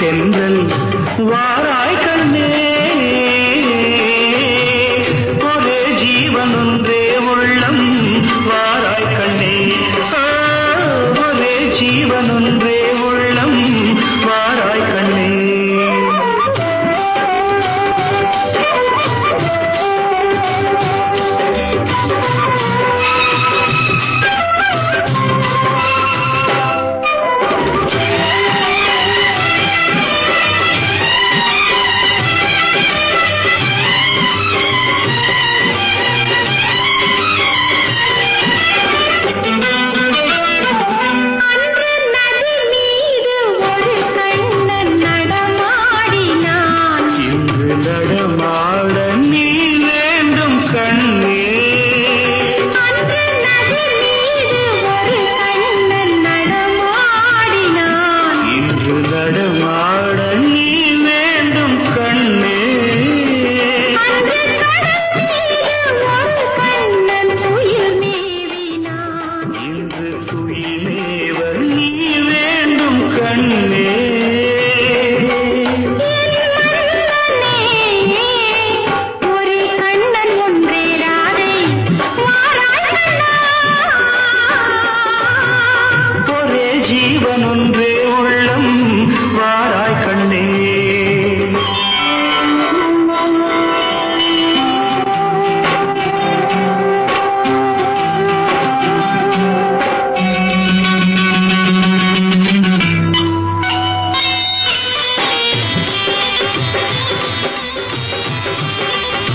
தென்றல் வாராய்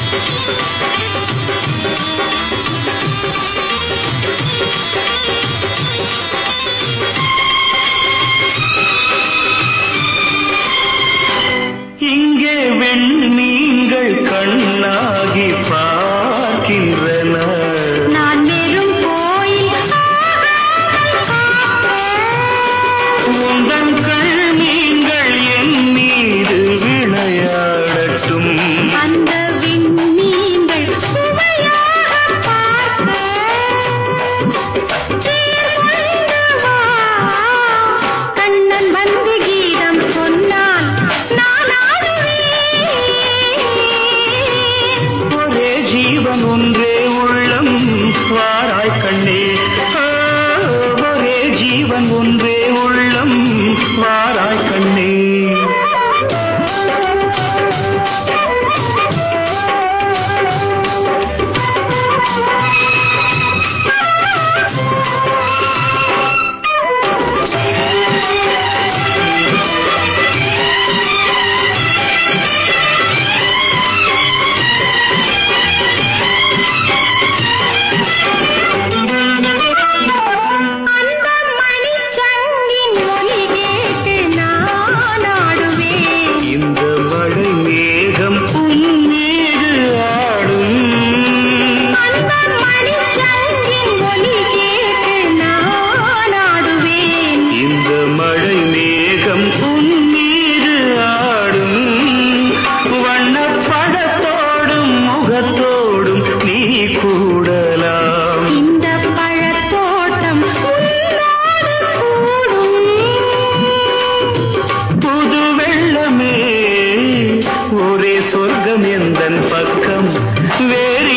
Thank you. உள்ளம் ஒன்றே உள்ளம் வாராய் கண்ணே. ஒரே ஜீவன் ஒன்றே உள்ளம் வார ராகம் எந்தன் பக்கம்? வேறு